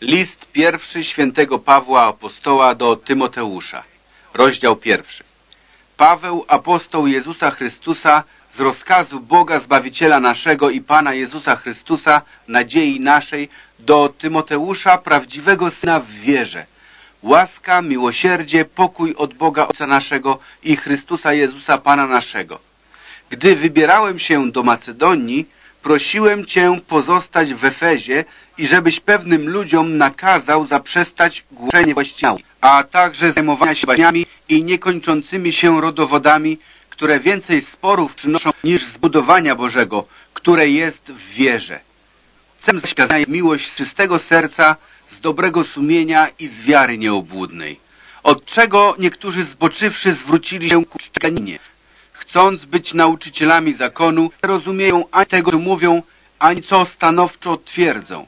List pierwszy świętego Pawła Apostoła do Tymoteusza, rozdział pierwszy. Paweł, apostoł Jezusa Chrystusa, z rozkazu Boga Zbawiciela naszego i Pana Jezusa Chrystusa, nadziei naszej, do Tymoteusza, prawdziwego Syna w wierze. Łaska, miłosierdzie, pokój od Boga Ojca naszego i Chrystusa Jezusa Pana naszego. Gdy wybierałem się do Macedonii, prosiłem Cię pozostać w Efezie i żebyś pewnym ludziom nakazał zaprzestać głoszenie właściwie, a także zajmowania się baśniami i niekończącymi się rodowodami, które więcej sporów przynoszą niż zbudowania Bożego, które jest w wierze. Celem zaświadczenia jest miłość z czystego serca, z dobrego sumienia i z wiary nieobłudnej. Od czego niektórzy zboczywszy zwrócili się ku szczganinie, chcąc być nauczycielami zakonu, nie rozumieją ani tego, co mówią, ani co stanowczo twierdzą.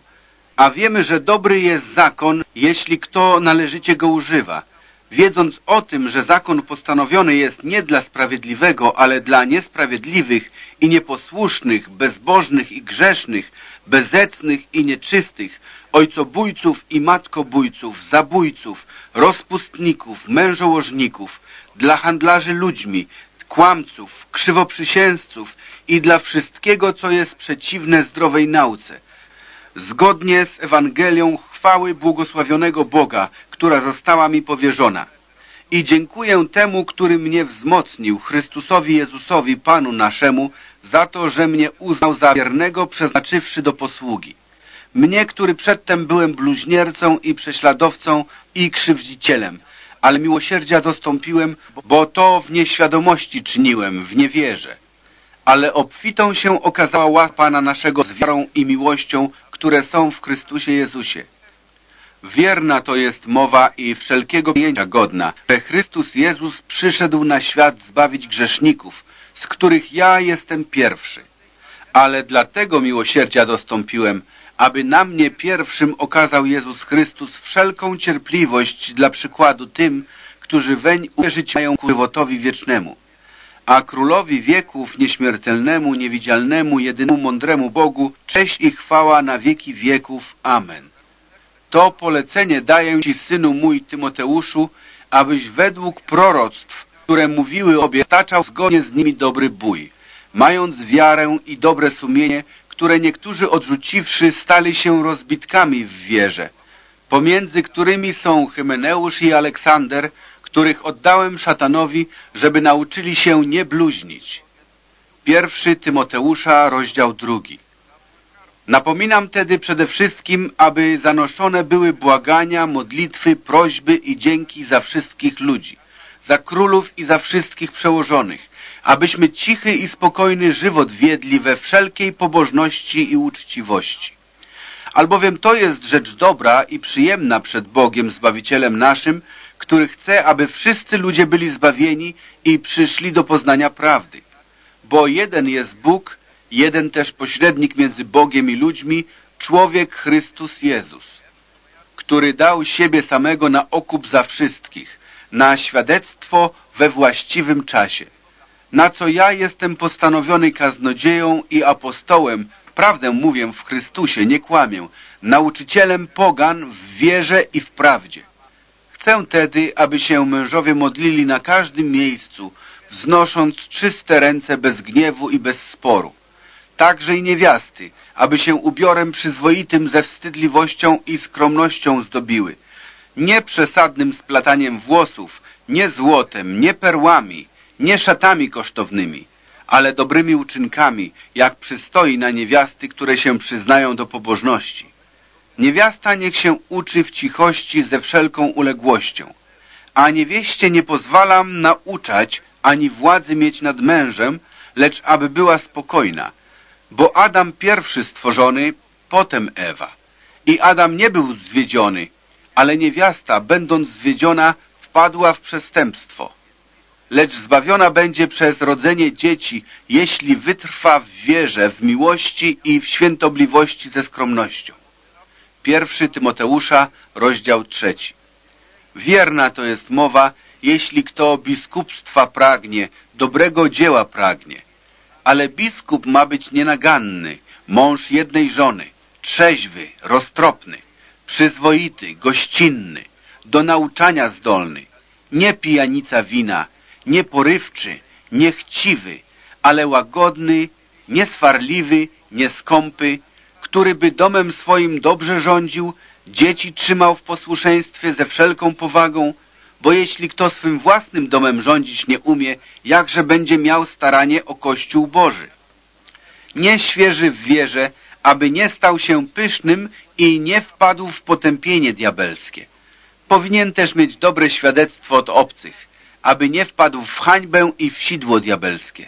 A wiemy, że dobry jest zakon, jeśli kto należycie go używa. Wiedząc o tym, że zakon postanowiony jest nie dla sprawiedliwego, ale dla niesprawiedliwych i nieposłusznych, bezbożnych i grzesznych, bezecnych i nieczystych, ojcobójców i matkobójców, zabójców, rozpustników, mężołożników, dla handlarzy ludźmi, kłamców, krzywoprzysięzców i dla wszystkiego, co jest przeciwne zdrowej nauce. Zgodnie z Ewangelią chwały błogosławionego Boga, która została mi powierzona. I dziękuję temu, który mnie wzmocnił, Chrystusowi Jezusowi, Panu naszemu, za to, że mnie uznał za wiernego, przeznaczywszy do posługi. Mnie, który przedtem byłem bluźniercą i prześladowcą i krzywdzicielem, ale miłosierdzia dostąpiłem, bo to w nieświadomości czyniłem, w niewierze. Ale obfitą się okazała łaska Pana naszego z wiarą i miłością, które są w Chrystusie Jezusie. Wierna to jest mowa i wszelkiego pojęcia godna, że Chrystus Jezus przyszedł na świat zbawić grzeszników, z których ja jestem pierwszy. Ale dlatego miłosierdzia dostąpiłem, aby na mnie pierwszym okazał Jezus Chrystus wszelką cierpliwość dla przykładu tym, którzy weń uwierzyć mają ku żywotowi wiecznemu. A królowi wieków, nieśmiertelnemu, niewidzialnemu, jedynemu mądremu Bogu, cześć i chwała na wieki wieków. Amen. To polecenie daję Ci, synu mój Tymoteuszu, abyś według proroctw, które mówiły obie, staczał zgodnie z nimi dobry bój, mając wiarę i dobre sumienie, które niektórzy odrzuciwszy stali się rozbitkami w wierze, pomiędzy którymi są Hymeneusz i Aleksander, których oddałem szatanowi, żeby nauczyli się nie bluźnić. Pierwszy Tymoteusza, rozdział drugi. Napominam tedy przede wszystkim, aby zanoszone były błagania, modlitwy, prośby i dzięki za wszystkich ludzi, za królów i za wszystkich przełożonych, abyśmy cichy i spokojny żywot wiedli we wszelkiej pobożności i uczciwości. Albowiem to jest rzecz dobra i przyjemna przed Bogiem Zbawicielem naszym, który chce, aby wszyscy ludzie byli zbawieni i przyszli do poznania prawdy. Bo jeden jest Bóg, jeden też pośrednik między Bogiem i ludźmi, człowiek Chrystus Jezus, który dał siebie samego na okup za wszystkich, na świadectwo we właściwym czasie. Na co ja jestem postanowiony kaznodzieją i apostołem, prawdę mówię w Chrystusie, nie kłamię, nauczycielem pogan w wierze i w prawdzie. Chcę tedy, aby się mężowie modlili na każdym miejscu, wznosząc czyste ręce bez gniewu i bez sporu. Także i niewiasty, aby się ubiorem przyzwoitym ze wstydliwością i skromnością zdobiły, nie przesadnym splataniem włosów, nie złotem, nie perłami, nie szatami kosztownymi, ale dobrymi uczynkami, jak przystoi na niewiasty, które się przyznają do pobożności. Niewiasta niech się uczy w cichości ze wszelką uległością, a niewieście nie pozwalam nauczać ani władzy mieć nad mężem, lecz aby była spokojna, bo Adam pierwszy stworzony, potem Ewa. I Adam nie był zwiedziony, ale niewiasta, będąc zwiedziona, wpadła w przestępstwo. Lecz zbawiona będzie przez rodzenie dzieci, jeśli wytrwa w wierze, w miłości i w świętobliwości ze skromnością. Pierwszy Tymoteusza, rozdział trzeci. Wierna to jest mowa, jeśli kto biskupstwa pragnie, dobrego dzieła pragnie – ale biskup ma być nienaganny, mąż jednej żony, trzeźwy, roztropny, przyzwoity, gościnny, do nauczania zdolny, nie pijanica wina, nie porywczy, nie chciwy, ale łagodny, nieswarliwy, nieskąpy, który by domem swoim dobrze rządził, dzieci trzymał w posłuszeństwie ze wszelką powagą, bo jeśli kto swym własnym domem rządzić nie umie, jakże będzie miał staranie o Kościół Boży? Nie świeży w wierze, aby nie stał się pysznym i nie wpadł w potępienie diabelskie. Powinien też mieć dobre świadectwo od obcych, aby nie wpadł w hańbę i w sidło diabelskie.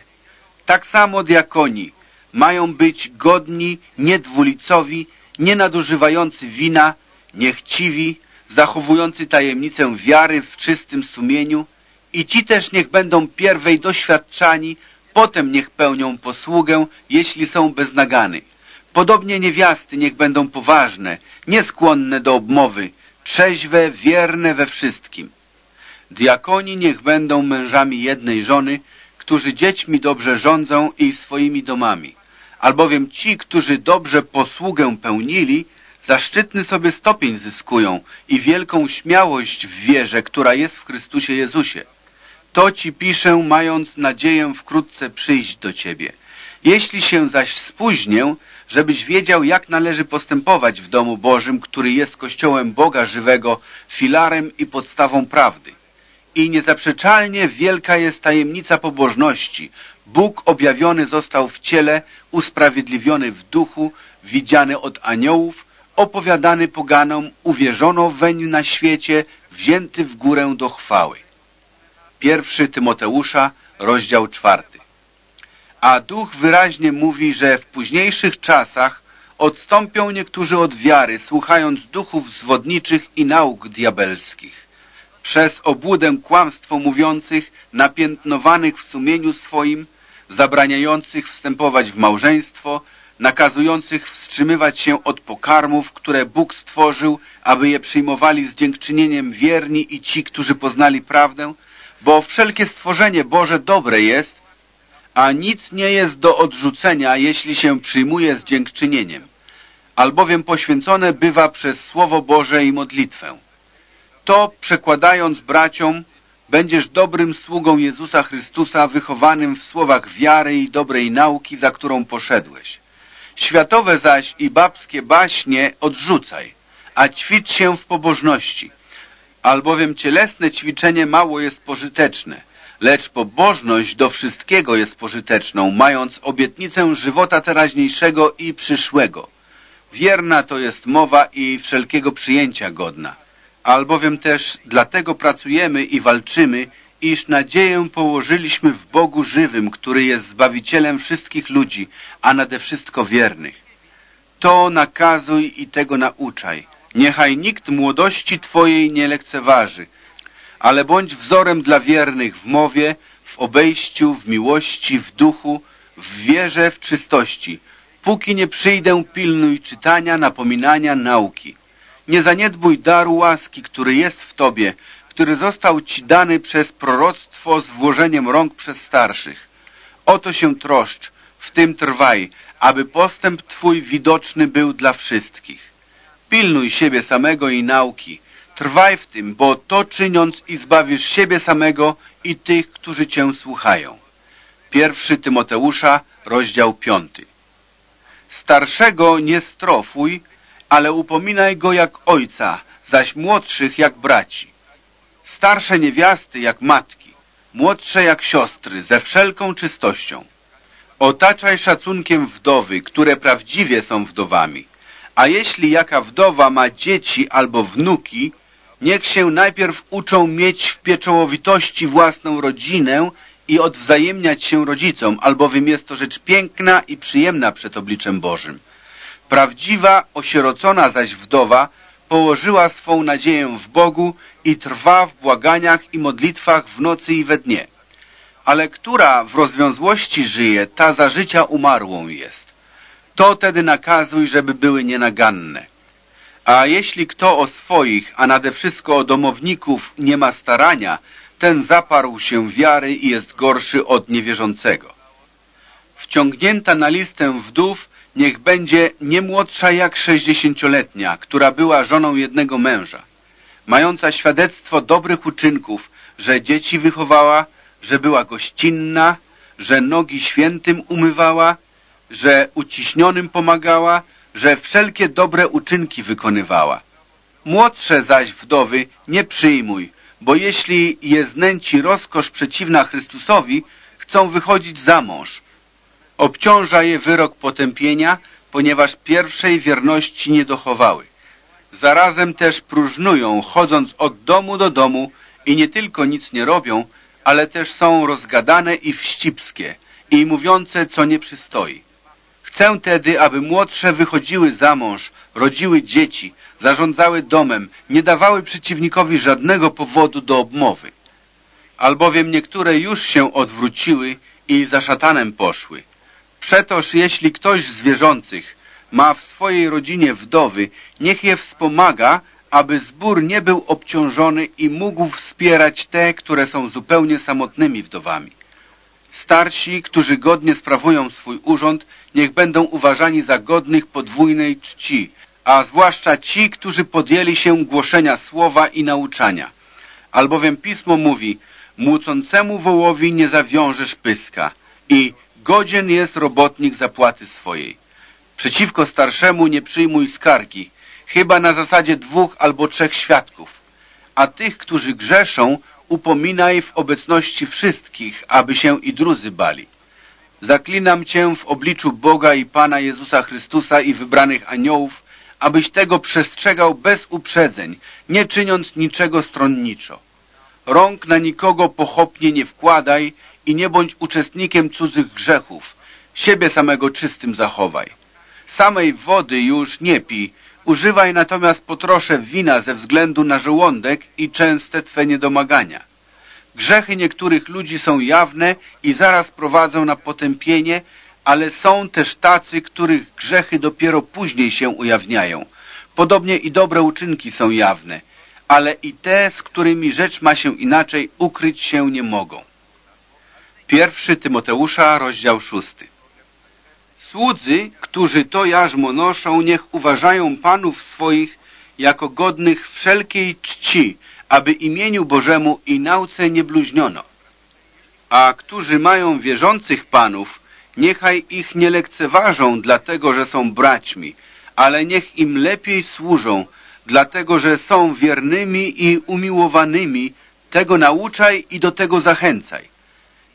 Tak samo diakoni mają być godni, niedwulicowi, nienadużywający wina, niechciwi, zachowujący tajemnicę wiary w czystym sumieniu i ci też niech będą pierwej doświadczani, potem niech pełnią posługę, jeśli są beznagany. Podobnie niewiasty niech będą poważne, nieskłonne do obmowy, trzeźwe, wierne we wszystkim. Diakoni niech będą mężami jednej żony, którzy dziećmi dobrze rządzą i swoimi domami. Albowiem ci, którzy dobrze posługę pełnili, zaszczytny sobie stopień zyskują i wielką śmiałość w wierze, która jest w Chrystusie Jezusie. To ci piszę, mając nadzieję wkrótce przyjść do ciebie. Jeśli się zaś spóźnię, żebyś wiedział, jak należy postępować w domu Bożym, który jest Kościołem Boga żywego, filarem i podstawą prawdy. I niezaprzeczalnie wielka jest tajemnica pobożności. Bóg objawiony został w ciele, usprawiedliwiony w duchu, widziany od aniołów, opowiadany poganom, uwierzono weń na świecie, wzięty w górę do chwały. Pierwszy Tymoteusza, rozdział czwarty. A duch wyraźnie mówi, że w późniejszych czasach odstąpią niektórzy od wiary, słuchając duchów zwodniczych i nauk diabelskich. Przez obłudę kłamstwo mówiących, napiętnowanych w sumieniu swoim, zabraniających wstępować w małżeństwo, nakazujących wstrzymywać się od pokarmów, które Bóg stworzył, aby je przyjmowali z dziękczynieniem wierni i ci, którzy poznali prawdę, bo wszelkie stworzenie Boże dobre jest, a nic nie jest do odrzucenia, jeśli się przyjmuje z dziękczynieniem, albowiem poświęcone bywa przez Słowo Boże i modlitwę. To, przekładając braciom, będziesz dobrym sługą Jezusa Chrystusa, wychowanym w słowach wiary i dobrej nauki, za którą poszedłeś. Światowe zaś i babskie baśnie odrzucaj, a ćwicz się w pobożności, albowiem cielesne ćwiczenie mało jest pożyteczne, lecz pobożność do wszystkiego jest pożyteczną, mając obietnicę żywota teraźniejszego i przyszłego. Wierna to jest mowa i wszelkiego przyjęcia godna. Albowiem też dlatego pracujemy i walczymy, iż nadzieję położyliśmy w Bogu żywym, który jest Zbawicielem wszystkich ludzi, a nade wszystko wiernych. To nakazuj i tego nauczaj. Niechaj nikt młodości Twojej nie lekceważy, ale bądź wzorem dla wiernych w mowie, w obejściu, w miłości, w duchu, w wierze, w czystości. Póki nie przyjdę, pilnuj czytania, napominania, nauki. Nie zaniedbuj daru łaski, który jest w Tobie, który został Ci dany przez proroctwo z włożeniem rąk przez starszych. Oto się troszcz, w tym trwaj, aby postęp Twój widoczny był dla wszystkich. Pilnuj siebie samego i nauki. Trwaj w tym, bo to czyniąc i zbawisz siebie samego i tych, którzy Cię słuchają. Pierwszy Tymoteusza, rozdział piąty. Starszego nie strofuj, ale upominaj go jak ojca, zaś młodszych jak braci. Starsze niewiasty jak matki, młodsze jak siostry, ze wszelką czystością. Otaczaj szacunkiem wdowy, które prawdziwie są wdowami. A jeśli jaka wdowa ma dzieci albo wnuki, niech się najpierw uczą mieć w pieczołowitości własną rodzinę i odwzajemniać się rodzicom, albowiem jest to rzecz piękna i przyjemna przed obliczem Bożym. Prawdziwa, osierocona zaś wdowa położyła swą nadzieję w Bogu i trwa w błaganiach i modlitwach w nocy i we dnie. Ale która w rozwiązłości żyje, ta za życia umarłą jest. To tedy nakazuj, żeby były nienaganne. A jeśli kto o swoich, a nade wszystko o domowników nie ma starania, ten zaparł się wiary i jest gorszy od niewierzącego. Wciągnięta na listę wdów niech będzie nie młodsza jak sześćdziesięcioletnia, która była żoną jednego męża, mająca świadectwo dobrych uczynków, że dzieci wychowała, że była gościnna, że nogi świętym umywała, że uciśnionym pomagała, że wszelkie dobre uczynki wykonywała. Młodsze zaś wdowy nie przyjmuj, bo jeśli je znęci rozkosz przeciwna Chrystusowi, chcą wychodzić za mąż. Obciąża je wyrok potępienia, ponieważ pierwszej wierności nie dochowały. Zarazem też próżnują, chodząc od domu do domu i nie tylko nic nie robią, ale też są rozgadane i wścibskie i mówiące, co nie przystoi. Chcę tedy, aby młodsze wychodziły za mąż, rodziły dzieci, zarządzały domem, nie dawały przeciwnikowi żadnego powodu do obmowy. Albowiem niektóre już się odwróciły i za szatanem poszły. Przetoż jeśli ktoś z wierzących ma w swojej rodzinie wdowy, niech je wspomaga, aby zbór nie był obciążony i mógł wspierać te, które są zupełnie samotnymi wdowami. Starsi, którzy godnie sprawują swój urząd, niech będą uważani za godnych podwójnej czci, a zwłaszcza ci, którzy podjęli się głoszenia słowa i nauczania. Albowiem Pismo mówi, młócącemu wołowi nie zawiążesz pyska i godzien jest robotnik zapłaty swojej. Przeciwko starszemu nie przyjmuj skargi, chyba na zasadzie dwóch albo trzech świadków. A tych, którzy grzeszą, upominaj w obecności wszystkich, aby się i drudzy bali. Zaklinam Cię w obliczu Boga i Pana Jezusa Chrystusa i wybranych aniołów, abyś tego przestrzegał bez uprzedzeń, nie czyniąc niczego stronniczo. Rąk na nikogo pochopnie nie wkładaj i nie bądź uczestnikiem cudzych grzechów. Siebie samego czystym zachowaj. Samej wody już nie pij, używaj natomiast potrosze wina ze względu na żołądek i częste Twe niedomagania. Grzechy niektórych ludzi są jawne i zaraz prowadzą na potępienie, ale są też tacy, których grzechy dopiero później się ujawniają. Podobnie i dobre uczynki są jawne, ale i te, z którymi rzecz ma się inaczej, ukryć się nie mogą. Pierwszy Tymoteusza, rozdział szósty. Słudzy, którzy to jarzmo noszą, niech uważają panów swoich jako godnych wszelkiej czci, aby imieniu Bożemu i nauce nie bluźniono. A którzy mają wierzących panów, niechaj ich nie lekceważą, dlatego że są braćmi, ale niech im lepiej służą, dlatego że są wiernymi i umiłowanymi, tego nauczaj i do tego zachęcaj.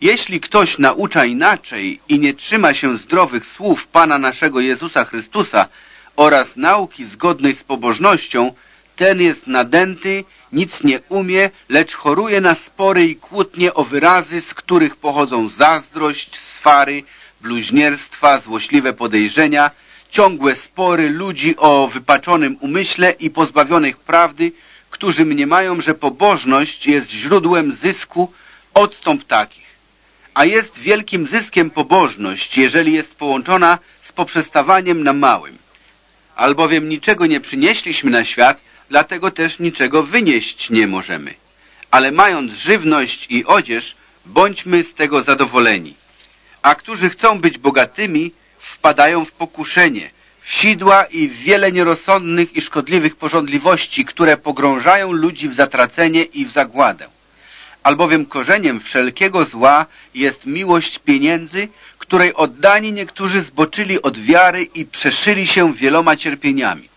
Jeśli ktoś naucza inaczej i nie trzyma się zdrowych słów Pana naszego Jezusa Chrystusa oraz nauki zgodnej z pobożnością, ten jest nadęty, nic nie umie, lecz choruje na spory i kłótnie o wyrazy, z których pochodzą zazdrość, swary, bluźnierstwa, złośliwe podejrzenia, ciągłe spory ludzi o wypaczonym umyśle i pozbawionych prawdy, którzy mniemają, że pobożność jest źródłem zysku, odstąp takich. A jest wielkim zyskiem pobożność, jeżeli jest połączona z poprzestawaniem na małym. Albowiem niczego nie przynieśliśmy na świat, dlatego też niczego wynieść nie możemy. Ale mając żywność i odzież, bądźmy z tego zadowoleni. A którzy chcą być bogatymi, wpadają w pokuszenie, w sidła i w wiele nierozsądnych i szkodliwych porządliwości, które pogrążają ludzi w zatracenie i w zagładę. Albowiem korzeniem wszelkiego zła jest miłość pieniędzy, której oddani niektórzy zboczyli od wiary i przeszyli się wieloma cierpieniami.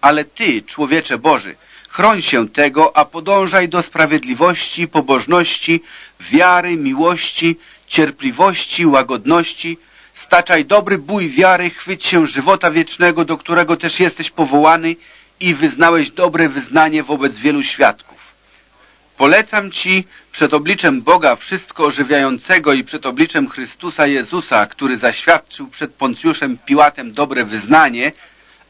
Ale Ty, człowiecze Boży, chroń się tego, a podążaj do sprawiedliwości, pobożności, wiary, miłości, cierpliwości, łagodności, staczaj dobry bój wiary, chwyć się żywota wiecznego, do którego też jesteś powołany i wyznałeś dobre wyznanie wobec wielu świadków. Polecam Ci przed obliczem Boga wszystko ożywiającego i przed obliczem Chrystusa Jezusa, który zaświadczył przed Poncjuszem Piłatem dobre wyznanie,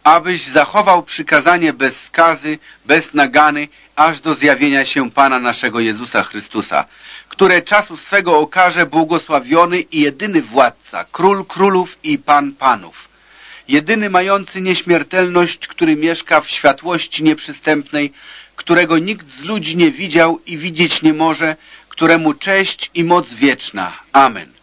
abyś zachował przykazanie bez skazy, bez nagany, aż do zjawienia się Pana naszego Jezusa Chrystusa, które czasu swego okaże błogosławiony i jedyny władca, król królów i pan panów, jedyny mający nieśmiertelność, który mieszka w światłości nieprzystępnej, którego nikt z ludzi nie widział i widzieć nie może, któremu cześć i moc wieczna. Amen.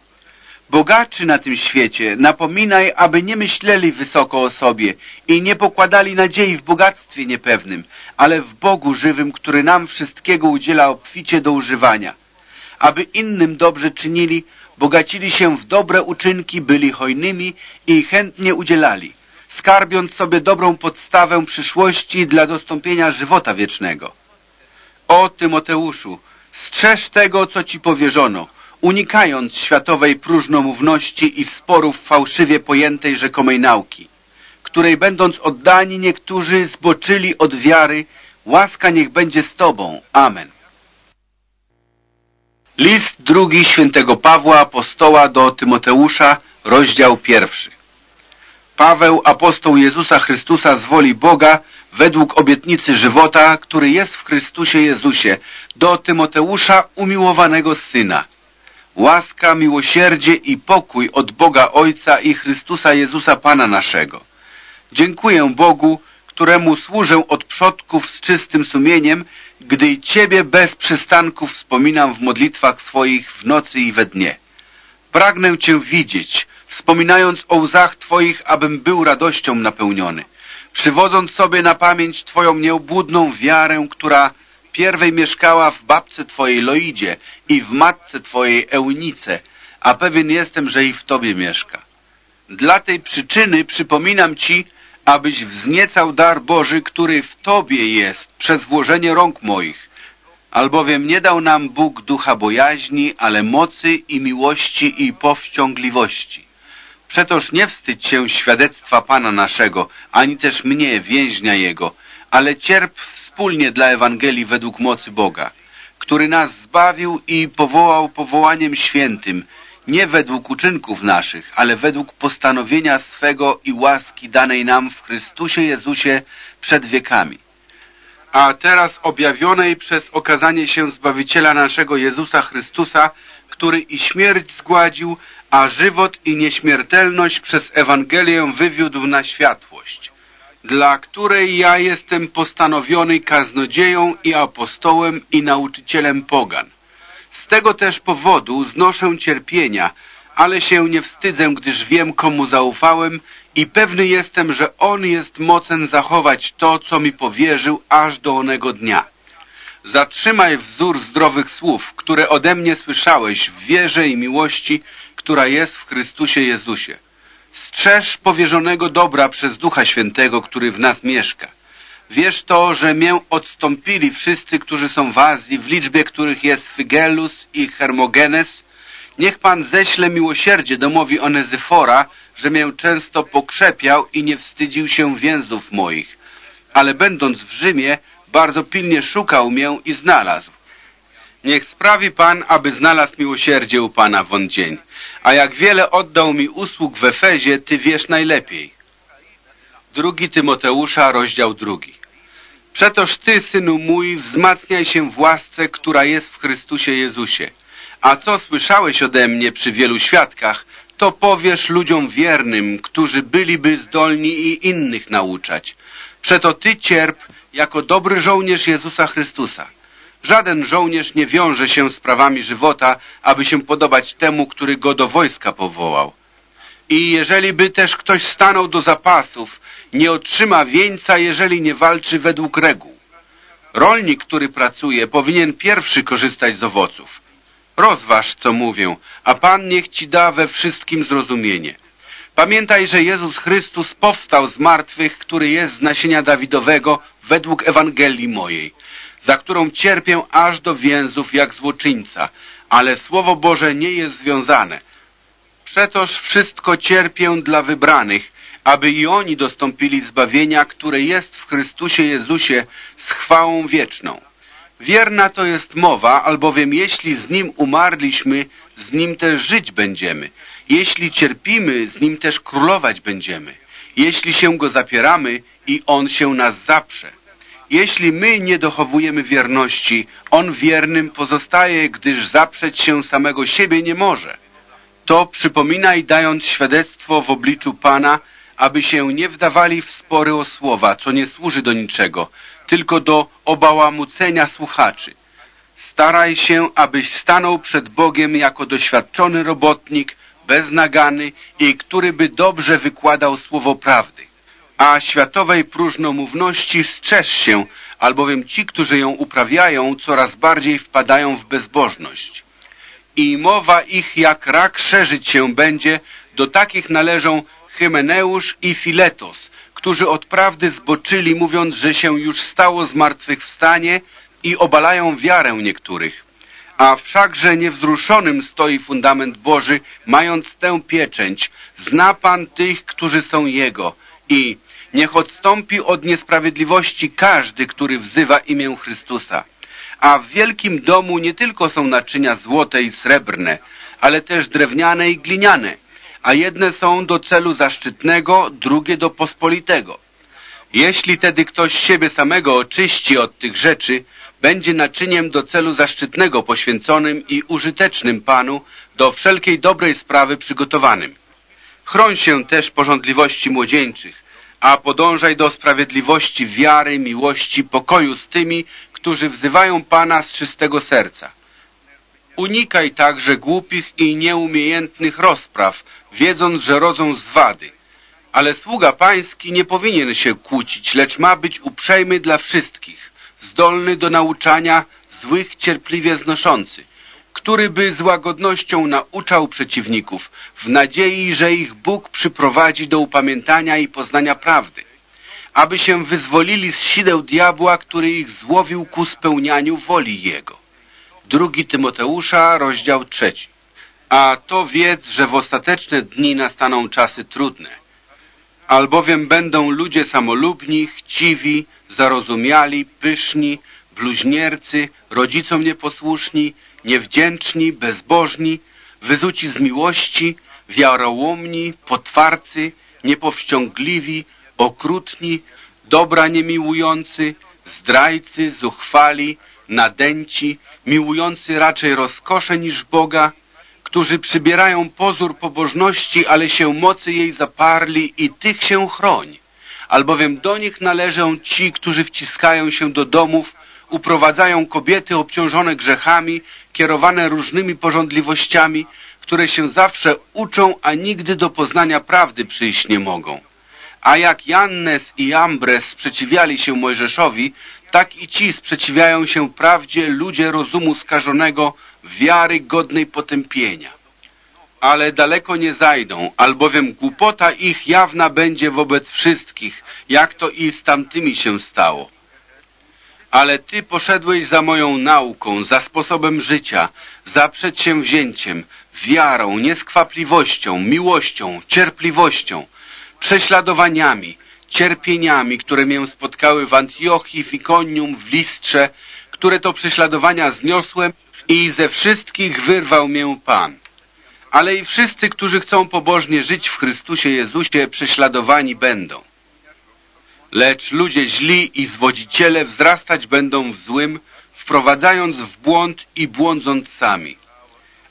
Bogaczy na tym świecie napominaj, aby nie myśleli wysoko o sobie i nie pokładali nadziei w bogactwie niepewnym, ale w Bogu żywym, który nam wszystkiego udziela obficie do używania. Aby innym dobrze czynili, bogacili się w dobre uczynki, byli hojnymi i chętnie udzielali, skarbiąc sobie dobrą podstawę przyszłości dla dostąpienia żywota wiecznego. O Tymoteuszu, strzeż tego, co ci powierzono, unikając światowej próżnomówności i sporów fałszywie pojętej rzekomej nauki, której będąc oddani niektórzy zboczyli od wiary, łaska niech będzie z Tobą. Amen. List drugi świętego Pawła Apostoła do Tymoteusza, rozdział pierwszy. Paweł, apostoł Jezusa Chrystusa z woli Boga, według obietnicy żywota, który jest w Chrystusie Jezusie, do Tymoteusza, umiłowanego Syna. Łaska, miłosierdzie i pokój od Boga Ojca i Chrystusa Jezusa Pana naszego. Dziękuję Bogu, któremu służę od przodków z czystym sumieniem, gdy Ciebie bez przystanku wspominam w modlitwach swoich w nocy i we dnie. Pragnę Cię widzieć, wspominając o łzach Twoich, abym był radością napełniony, przywodząc sobie na pamięć Twoją nieobłudną wiarę, która pierwej mieszkała w babce Twojej Loidzie i w matce Twojej Eunice, a pewien jestem, że i w Tobie mieszka. Dla tej przyczyny przypominam Ci, abyś wzniecał dar Boży, który w Tobie jest, przez włożenie rąk moich. Albowiem nie dał nam Bóg ducha bojaźni, ale mocy i miłości i powściągliwości. Przetoż nie wstydź się świadectwa Pana naszego, ani też mnie, więźnia Jego, ale cierp wspólnie dla Ewangelii według mocy Boga, który nas zbawił i powołał powołaniem świętym, nie według uczynków naszych, ale według postanowienia swego i łaski danej nam w Chrystusie Jezusie przed wiekami. A teraz objawionej przez okazanie się Zbawiciela naszego Jezusa Chrystusa, który i śmierć zgładził, a żywot i nieśmiertelność przez Ewangelię wywiódł na światłość, dla której ja jestem postanowiony kaznodzieją i apostołem i nauczycielem pogan – z tego też powodu znoszę cierpienia, ale się nie wstydzę, gdyż wiem, komu zaufałem i pewny jestem, że On jest mocen zachować to, co mi powierzył aż do onego dnia. Zatrzymaj wzór zdrowych słów, które ode mnie słyszałeś w wierze i miłości, która jest w Chrystusie Jezusie. Strzeż powierzonego dobra przez Ducha Świętego, który w nas mieszka. Wiesz to, że mię odstąpili wszyscy, którzy są w Azji, w liczbie których jest Fygelus i Hermogenes. Niech Pan ześle miłosierdzie domowi Onezyfora, że mię często pokrzepiał i nie wstydził się więzów moich. Ale będąc w Rzymie, bardzo pilnie szukał mię i znalazł. Niech sprawi Pan, aby znalazł miłosierdzie u Pana w on dzień. A jak wiele oddał mi usług w Efezie, Ty wiesz najlepiej. Drugi Tymoteusza, rozdział drugi. Przetoż Ty, Synu mój, wzmacniaj się w łasce, która jest w Chrystusie Jezusie. A co słyszałeś ode mnie przy wielu świadkach, to powiesz ludziom wiernym, którzy byliby zdolni i innych nauczać. Przeto Ty cierp jako dobry żołnierz Jezusa Chrystusa. Żaden żołnierz nie wiąże się z prawami żywota, aby się podobać temu, który go do wojska powołał. I jeżeli by też ktoś stanął do zapasów, nie otrzyma wieńca, jeżeli nie walczy według reguł. Rolnik, który pracuje, powinien pierwszy korzystać z owoców. Rozważ, co mówię, a Pan niech Ci da we wszystkim zrozumienie. Pamiętaj, że Jezus Chrystus powstał z martwych, który jest z nasienia Dawidowego według Ewangelii mojej, za którą cierpię aż do więzów jak złoczyńca, ale Słowo Boże nie jest związane. Przetoż wszystko cierpię dla wybranych, aby i oni dostąpili zbawienia, które jest w Chrystusie Jezusie z chwałą wieczną. Wierna to jest mowa, albowiem jeśli z Nim umarliśmy, z Nim też żyć będziemy. Jeśli cierpimy, z Nim też królować będziemy. Jeśli się Go zapieramy i On się nas zaprze. Jeśli my nie dochowujemy wierności, On wiernym pozostaje, gdyż zaprzeć się samego siebie nie może. To przypominaj, dając świadectwo w obliczu Pana, aby się nie wdawali w spory o słowa, co nie służy do niczego, tylko do obałamucenia słuchaczy. Staraj się, abyś stanął przed Bogiem jako doświadczony robotnik, bez nagany i który by dobrze wykładał słowo prawdy. A światowej próżnomówności strzeż się, albowiem ci, którzy ją uprawiają, coraz bardziej wpadają w bezbożność. I mowa ich jak rak szerzyć się będzie, do takich należą Hymeneusz i Filetos, którzy od prawdy zboczyli, mówiąc, że się już stało zmartwychwstanie i obalają wiarę niektórych. A wszakże niewzruszonym stoi fundament Boży, mając tę pieczęć. Zna Pan tych, którzy są Jego i niech odstąpi od niesprawiedliwości każdy, który wzywa imię Chrystusa. A w wielkim domu nie tylko są naczynia złote i srebrne, ale też drewniane i gliniane, a jedne są do celu zaszczytnego, drugie do pospolitego. Jeśli tedy ktoś siebie samego oczyści od tych rzeczy, będzie naczyniem do celu zaszczytnego poświęconym i użytecznym Panu, do wszelkiej dobrej sprawy przygotowanym. Chroń się też porządliwości młodzieńczych, a podążaj do sprawiedliwości, wiary, miłości, pokoju z tymi, którzy wzywają Pana z czystego serca. Unikaj także głupich i nieumiejętnych rozpraw, wiedząc, że rodzą zwady. Ale sługa pański nie powinien się kłócić, lecz ma być uprzejmy dla wszystkich, zdolny do nauczania, złych cierpliwie znoszący, który by z łagodnością nauczał przeciwników, w nadziei, że ich Bóg przyprowadzi do upamiętania i poznania prawdy, aby się wyzwolili z sideł diabła, który ich złowił ku spełnianiu woli Jego. Drugi Tymoteusza, rozdział trzeci. A to wiedz, że w ostateczne dni nastaną czasy trudne, albowiem będą ludzie samolubni, chciwi, zarozumiali, pyszni, bluźniercy, rodzicom nieposłuszni, niewdzięczni, bezbożni, wyzuci z miłości, wiarołomni, potwarcy, niepowściągliwi, okrutni, dobra niemiłujący, zdrajcy, zuchwali, nadęci, miłujący raczej rozkosze niż Boga, którzy przybierają pozór pobożności, ale się mocy jej zaparli i tych się chroń. Albowiem do nich należą ci, którzy wciskają się do domów, uprowadzają kobiety obciążone grzechami, kierowane różnymi porządliwościami, które się zawsze uczą, a nigdy do poznania prawdy przyjść nie mogą. A jak Jannes i Jambres sprzeciwiali się Mojżeszowi, tak i ci sprzeciwiają się prawdzie ludzie rozumu skażonego, wiary godnej potępienia. Ale daleko nie zajdą, albowiem głupota ich jawna będzie wobec wszystkich, jak to i z tamtymi się stało. Ale Ty poszedłeś za moją nauką, za sposobem życia, za przedsięwzięciem, wiarą, nieskwapliwością, miłością, cierpliwością, prześladowaniami, cierpieniami, które mię spotkały w Antiochii, w Ikonium, w Listrze, które to prześladowania zniosłem i ze wszystkich wyrwał mię Pan. Ale i wszyscy, którzy chcą pobożnie żyć w Chrystusie Jezusie, prześladowani będą. Lecz ludzie źli i zwodziciele wzrastać będą w złym, wprowadzając w błąd i błądząc sami.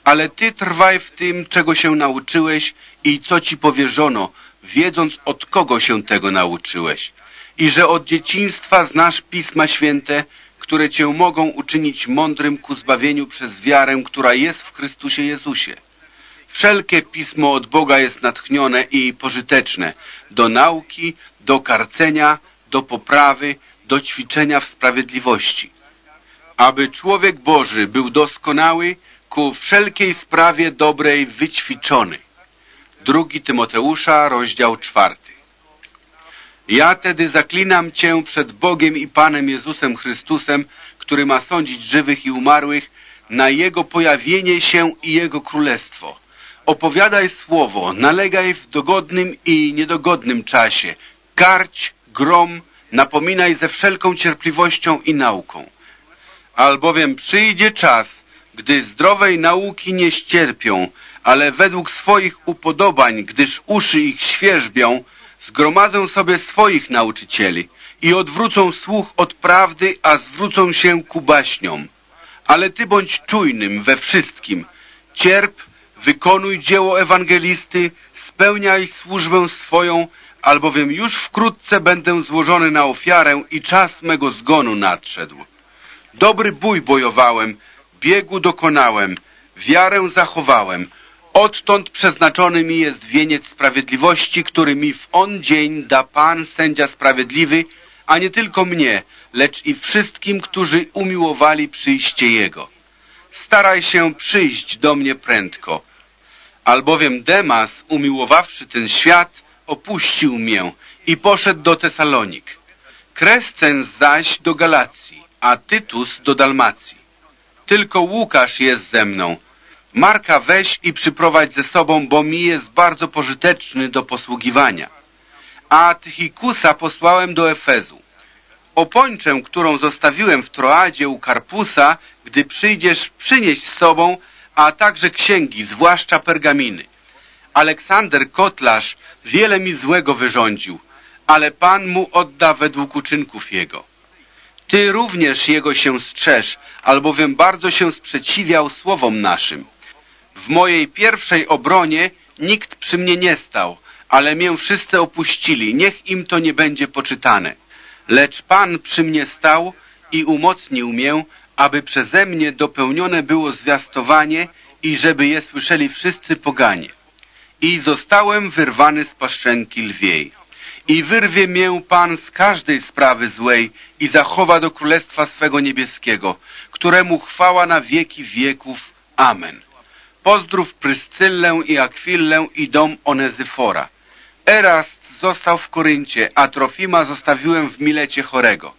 Ale Ty trwaj w tym, czego się nauczyłeś i co Ci powierzono, wiedząc od kogo się tego nauczyłeś i że od dzieciństwa znasz Pisma Święte, które Cię mogą uczynić mądrym ku zbawieniu przez wiarę, która jest w Chrystusie Jezusie. Wszelkie Pismo od Boga jest natchnione i pożyteczne do nauki, do karcenia, do poprawy, do ćwiczenia w sprawiedliwości. Aby człowiek Boży był doskonały, ku wszelkiej sprawie dobrej wyćwiczony. Drugi Tymoteusza, rozdział czwarty. Ja tedy zaklinam Cię przed Bogiem i Panem Jezusem Chrystusem, który ma sądzić żywych i umarłych, na Jego pojawienie się i Jego królestwo. Opowiadaj słowo, nalegaj w dogodnym i niedogodnym czasie, karć, grom, napominaj ze wszelką cierpliwością i nauką. Albowiem przyjdzie czas, gdy zdrowej nauki nie ścierpią, ale według swoich upodobań, gdyż uszy ich świerzbią, zgromadzą sobie swoich nauczycieli i odwrócą słuch od prawdy, a zwrócą się ku baśniom. Ale ty bądź czujnym we wszystkim. Cierp, wykonuj dzieło ewangelisty, spełniaj służbę swoją, albowiem już wkrótce będę złożony na ofiarę i czas mego zgonu nadszedł. Dobry bój bojowałem, biegu dokonałem, wiarę zachowałem, Odtąd przeznaczony mi jest wieniec sprawiedliwości, który mi w on dzień da Pan, sędzia sprawiedliwy, a nie tylko mnie, lecz i wszystkim, którzy umiłowali przyjście Jego. Staraj się przyjść do mnie prędko, albowiem Demas, umiłowawszy ten świat, opuścił mię i poszedł do Tesalonik. Krescens zaś do Galacji, a Tytus do Dalmacji. Tylko Łukasz jest ze mną. Marka weź i przyprowadź ze sobą, bo mi jest bardzo pożyteczny do posługiwania. A Tychikusa posłałem do Efezu. Opończę, którą zostawiłem w Troadzie u Karpusa, gdy przyjdziesz, przynieść z sobą, a także księgi, zwłaszcza pergaminy. Aleksander Kotlarz wiele mi złego wyrządził, ale Pan mu odda według uczynków jego. Ty również jego się strzeż, albowiem bardzo się sprzeciwiał słowom naszym. W mojej pierwszej obronie nikt przy mnie nie stał, ale mię wszyscy opuścili, niech im to nie będzie poczytane. Lecz Pan przy mnie stał i umocnił mię, aby przeze mnie dopełnione było zwiastowanie i żeby je słyszeli wszyscy poganie. I zostałem wyrwany z paszczenki lwiej. I wyrwie mię Pan z każdej sprawy złej i zachowa do Królestwa swego niebieskiego, któremu chwała na wieki wieków. Amen. Pozdrów Pryscyllę i Akwillę i dom Onezyfora. Erast został w Koryncie, a Trofima zostawiłem w Milecie chorego.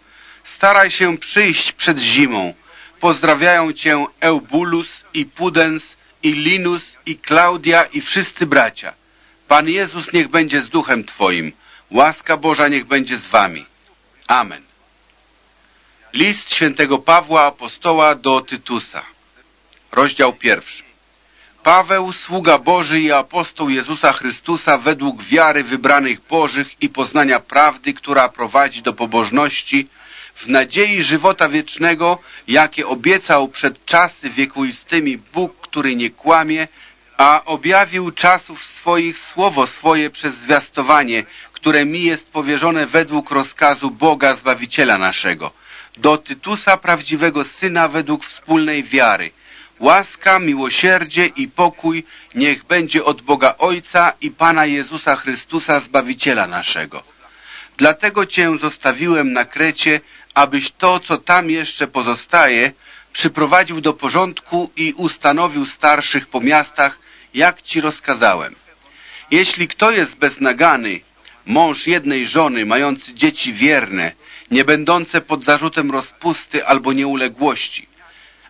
Staraj się przyjść przed zimą. Pozdrawiają cię Eubulus i Pudens i Linus i Klaudia i wszyscy bracia. Pan Jezus niech będzie z duchem Twoim. Łaska Boża niech będzie z Wami. Amen. List świętego Pawła Apostoła do Tytusa. Rozdział pierwszy. Paweł, sługa Boży i apostoł Jezusa Chrystusa według wiary wybranych Bożych i poznania prawdy, która prowadzi do pobożności, w nadziei żywota wiecznego, jakie obiecał przed czasy wiekuistymi Bóg, który nie kłamie, a objawił czasów swoich słowo swoje przez zwiastowanie, które mi jest powierzone według rozkazu Boga Zbawiciela naszego, do Tytusa prawdziwego Syna według wspólnej wiary – Łaska, miłosierdzie i pokój niech będzie od Boga Ojca i Pana Jezusa Chrystusa, Zbawiciela naszego. Dlatego Cię zostawiłem na Krecie, abyś to, co tam jeszcze pozostaje, przyprowadził do porządku i ustanowił starszych po miastach, jak Ci rozkazałem. Jeśli kto jest beznagany, mąż jednej żony, mający dzieci wierne, nie będące pod zarzutem rozpusty albo nieuległości,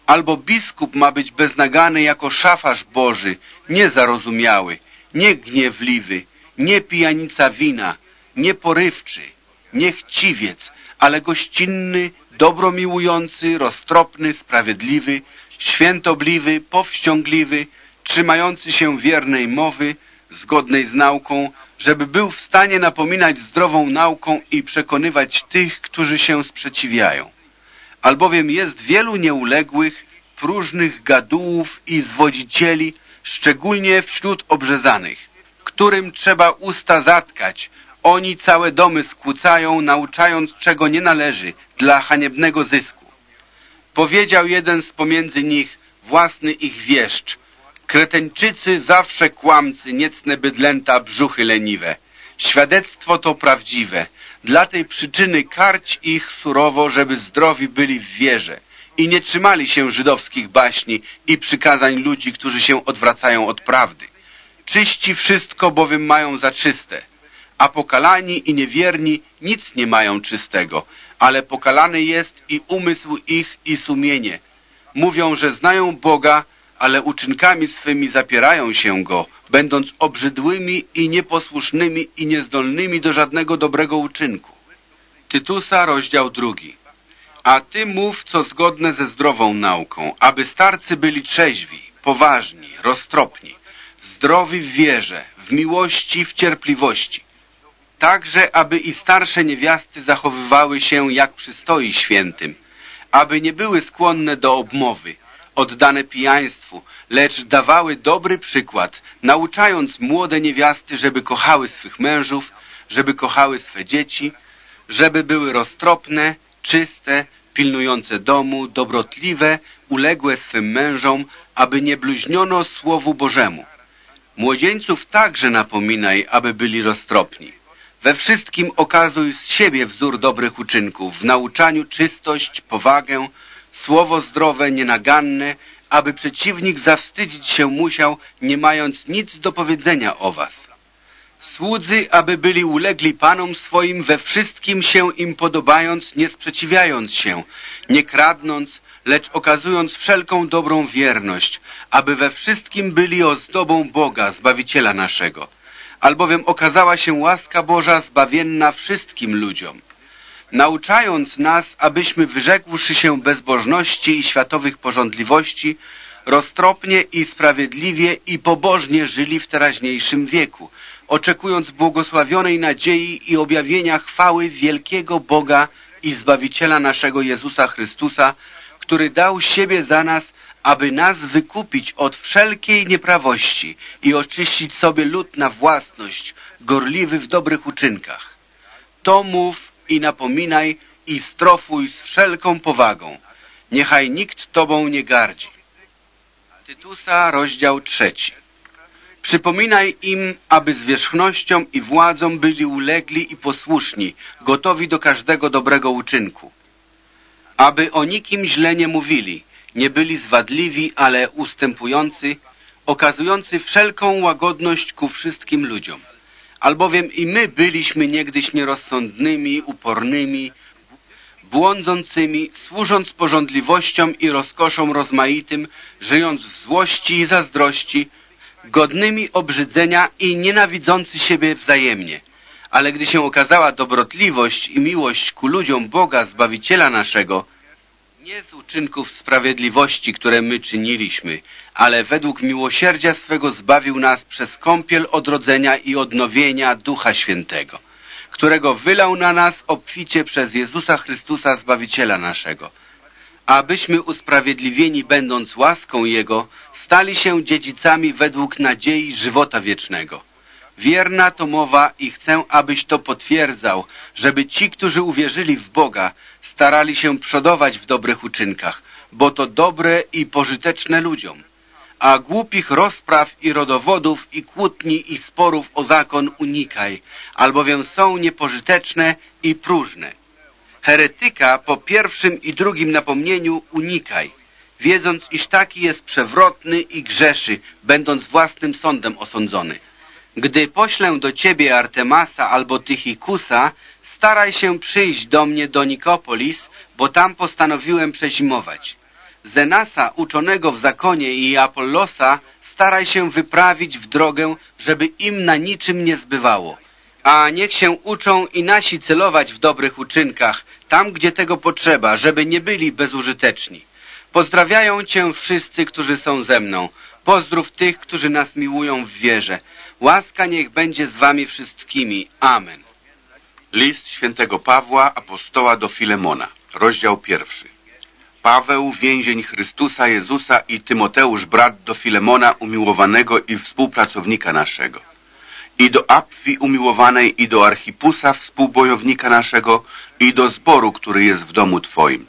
Albo biskup ma być beznagany jako szafarz Boży, niezarozumiały, nie gniewliwy, nie pijanica wina, nie porywczy, ale gościnny, dobromiłujący, roztropny, sprawiedliwy, świętobliwy, powściągliwy, trzymający się wiernej mowy, zgodnej z nauką, żeby był w stanie napominać zdrową nauką i przekonywać tych, którzy się sprzeciwiają albowiem jest wielu nieuległych, próżnych gadułów i zwodzicieli, szczególnie wśród obrzezanych, którym trzeba usta zatkać. Oni całe domy skłócają, nauczając czego nie należy, dla haniebnego zysku. Powiedział jeden z pomiędzy nich, własny ich wieszcz, Kreteńczycy zawsze kłamcy, niecne bydlęta, brzuchy leniwe. Świadectwo to prawdziwe. Dla tej przyczyny karć ich surowo, żeby zdrowi byli w wierze i nie trzymali się żydowskich baśni i przykazań ludzi, którzy się odwracają od prawdy. Czyści wszystko bowiem mają za czyste, a pokalani i niewierni nic nie mają czystego, ale pokalany jest i umysł ich i sumienie. Mówią, że znają Boga, ale uczynkami swymi zapierają się Go, będąc obrzydłymi i nieposłusznymi i niezdolnymi do żadnego dobrego uczynku. Tytusa, rozdział drugi. A ty mów, co zgodne ze zdrową nauką, aby starcy byli trzeźwi, poważni, roztropni, zdrowi w wierze, w miłości, w cierpliwości. Także, aby i starsze niewiasty zachowywały się, jak przystoi świętym, aby nie były skłonne do obmowy, oddane pijaństwu, lecz dawały dobry przykład, nauczając młode niewiasty, żeby kochały swych mężów, żeby kochały swe dzieci, żeby były roztropne, czyste, pilnujące domu, dobrotliwe, uległe swym mężom, aby nie bluźniono Słowu Bożemu. Młodzieńców także napominaj, aby byli roztropni. We wszystkim okazuj z siebie wzór dobrych uczynków, w nauczaniu czystość, powagę, słowo zdrowe, nienaganne, aby przeciwnik zawstydzić się musiał, nie mając nic do powiedzenia o was. Słudzy, aby byli ulegli Panom swoim, we wszystkim się im podobając, nie sprzeciwiając się, nie kradnąc, lecz okazując wszelką dobrą wierność, aby we wszystkim byli ozdobą Boga, Zbawiciela naszego. Albowiem okazała się łaska Boża zbawienna wszystkim ludziom, nauczając nas, abyśmy wyrzekłszy się bezbożności i światowych porządliwości, roztropnie i sprawiedliwie i pobożnie żyli w teraźniejszym wieku, oczekując błogosławionej nadziei i objawienia chwały wielkiego Boga i Zbawiciela naszego Jezusa Chrystusa, który dał siebie za nas, aby nas wykupić od wszelkiej nieprawości i oczyścić sobie lud na własność, gorliwy w dobrych uczynkach. To mów i napominaj i strofuj z wszelką powagą. Niechaj nikt Tobą nie gardzi. Tytusa, rozdział trzeci. Przypominaj im, aby zwierzchnością i władzą byli ulegli i posłuszni, gotowi do każdego dobrego uczynku. Aby o nikim źle nie mówili, nie byli zwadliwi, ale ustępujący, okazujący wszelką łagodność ku wszystkim ludziom. Albowiem i my byliśmy niegdyś nierozsądnymi, upornymi, błądzącymi, służąc porządliwościom i rozkoszom rozmaitym, żyjąc w złości i zazdrości, godnymi obrzydzenia i nienawidzący siebie wzajemnie. Ale gdy się okazała dobrotliwość i miłość ku ludziom Boga, Zbawiciela naszego, nie z uczynków sprawiedliwości, które my czyniliśmy, ale według miłosierdzia swego zbawił nas przez kąpiel odrodzenia i odnowienia Ducha Świętego, którego wylał na nas obficie przez Jezusa Chrystusa, Zbawiciela naszego, abyśmy usprawiedliwieni będąc łaską Jego, stali się dziedzicami według nadziei żywota wiecznego. Wierna to mowa i chcę, abyś to potwierdzał, żeby ci, którzy uwierzyli w Boga, starali się przodować w dobrych uczynkach, bo to dobre i pożyteczne ludziom. A głupich rozpraw i rodowodów i kłótni i sporów o zakon unikaj, albowiem są niepożyteczne i próżne. Heretyka po pierwszym i drugim napomnieniu unikaj, wiedząc, iż taki jest przewrotny i grzeszy, będąc własnym sądem osądzony. Gdy poślę do ciebie Artemasa albo Tychikusa, staraj się przyjść do mnie do Nikopolis, bo tam postanowiłem przezimować. Zenasa, uczonego w zakonie i Apollosa, staraj się wyprawić w drogę, żeby im na niczym nie zbywało. A niech się uczą i nasi celować w dobrych uczynkach, tam gdzie tego potrzeba, żeby nie byli bezużyteczni. Pozdrawiają Cię wszyscy, którzy są ze mną. Pozdrów tych, którzy nas miłują w wierze. Łaska niech będzie z wami wszystkimi. Amen. List świętego Pawła, apostoła do Filemona, rozdział pierwszy. Paweł, więzień Chrystusa Jezusa i Tymoteusz, brat do Filemona, umiłowanego i współpracownika naszego. I do Apfi umiłowanej i do Archipusa, współbojownika naszego i do zboru, który jest w domu Twoim.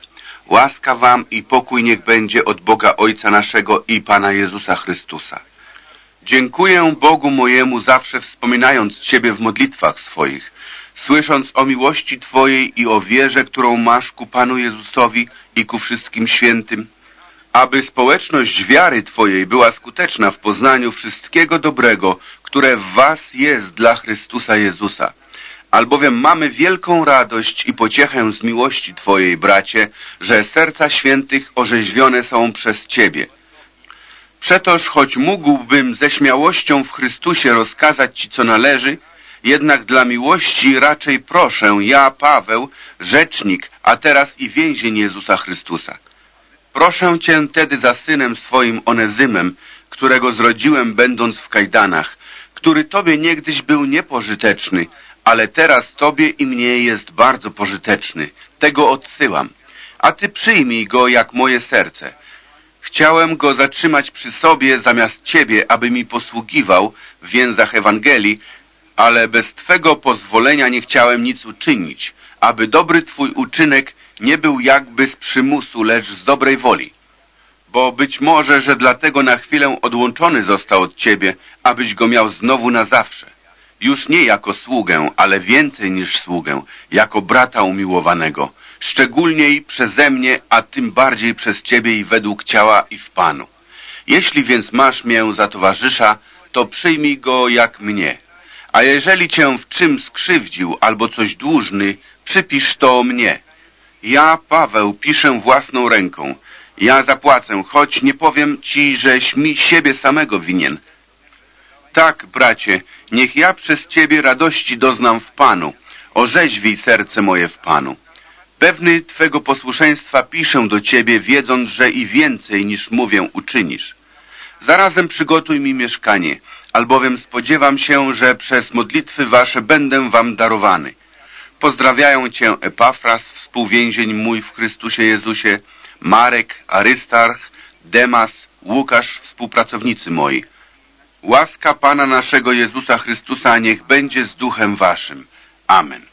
Łaska wam i pokój niech będzie od Boga Ojca naszego i Pana Jezusa Chrystusa. Dziękuję Bogu mojemu zawsze wspominając Ciebie w modlitwach swoich, słysząc o miłości Twojej i o wierze, którą masz ku Panu Jezusowi i ku wszystkim świętym, aby społeczność wiary Twojej była skuteczna w poznaniu wszystkiego dobrego, które w Was jest dla Chrystusa Jezusa. Albowiem mamy wielką radość i pociechę z miłości Twojej, bracie, że serca świętych orzeźwione są przez Ciebie. Przetoż, choć mógłbym ze śmiałością w Chrystusie rozkazać Ci, co należy, jednak dla miłości raczej proszę, ja, Paweł, rzecznik, a teraz i więzień Jezusa Chrystusa. Proszę Cię tedy za synem swoim Onezymem, którego zrodziłem będąc w kajdanach, który Tobie niegdyś był niepożyteczny, ale teraz Tobie i mnie jest bardzo pożyteczny. Tego odsyłam. A Ty przyjmij go jak moje serce. Chciałem go zatrzymać przy sobie zamiast Ciebie, aby mi posługiwał w więzach Ewangelii, ale bez Twego pozwolenia nie chciałem nic uczynić, aby dobry Twój uczynek nie był jakby z przymusu, lecz z dobrej woli. bo być może, że dlatego na chwilę odłączony został od Ciebie, abyś go miał znowu na zawsze. Już nie jako sługę, ale więcej niż sługę, jako brata umiłowanego, szczególniej przeze mnie, a tym bardziej przez Ciebie i według ciała i w Panu. Jeśli więc masz mię za towarzysza, to przyjmij go jak mnie. A jeżeli cię w czym skrzywdził albo coś dłużny, przypisz to mnie. Ja, Paweł, piszę własną ręką. Ja zapłacę, choć nie powiem ci, żeś mi siebie samego winien. Tak, bracie, niech ja przez ciebie radości doznam w Panu. Orzeźwij serce moje w Panu. Pewny Twego posłuszeństwa piszę do Ciebie, wiedząc, że i więcej niż mówię uczynisz. Zarazem przygotuj mi mieszkanie, albowiem spodziewam się, że przez modlitwy Wasze będę Wam darowany. Pozdrawiają Cię Epafras, współwięzień mój w Chrystusie Jezusie, Marek, Arystarch, Demas, Łukasz, współpracownicy moi. Łaska Pana naszego Jezusa Chrystusa niech będzie z duchem Waszym. Amen.